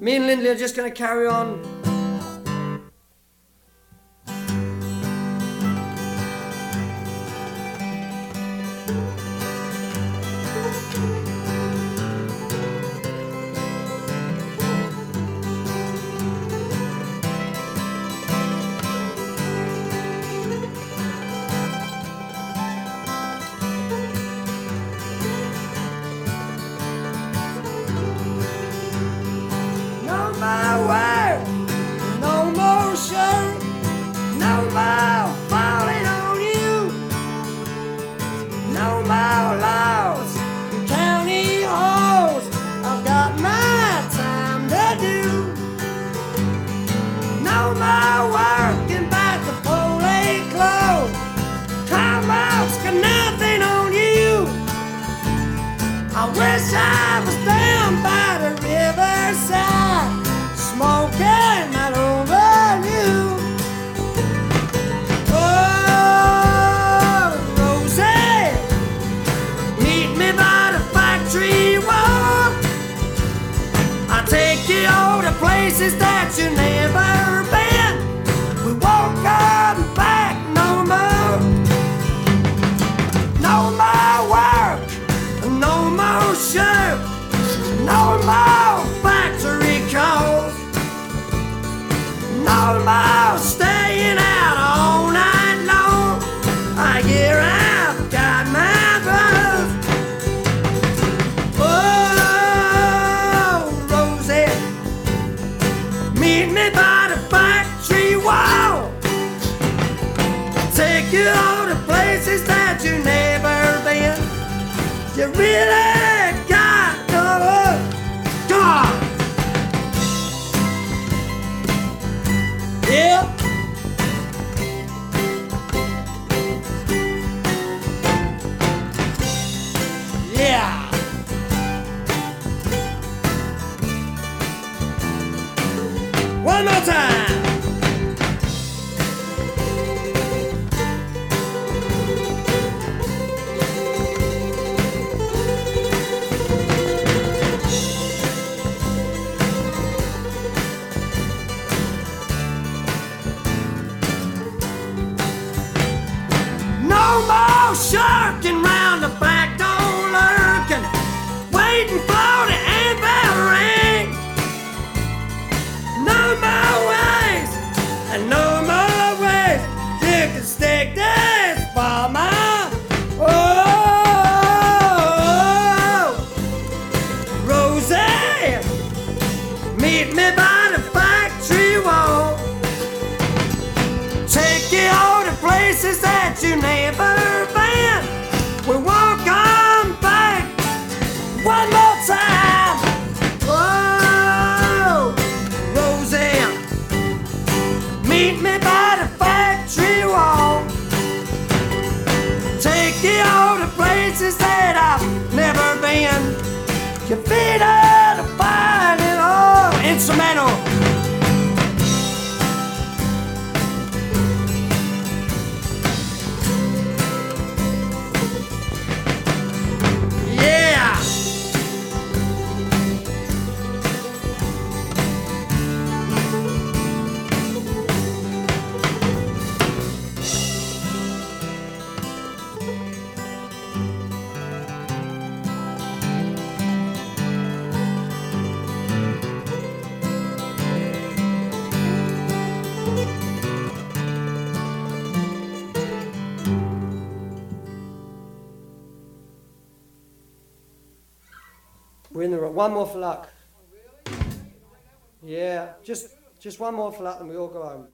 Me and Lindley are just going to carry on. Shirt, no more falling on you, no more laws, county halls. I've got my time to do. No more working back the polling clothes. Time out's got nothing on you. I wish I was down take you all to places that you never been. We won't come back no more. No more work, no more shirt, no more factory calls, no more meet me by the factory wall. Take you all to places that you never been. You really got to look. God. Yeah. Yeah. One more time. No more places that you never been. We won't come back one more time. Whoa, Roseanne, meet me by the factory wall. Take you all to places that We're in the wrong. One more for luck. Yeah, just just one more for luck, and we all go home.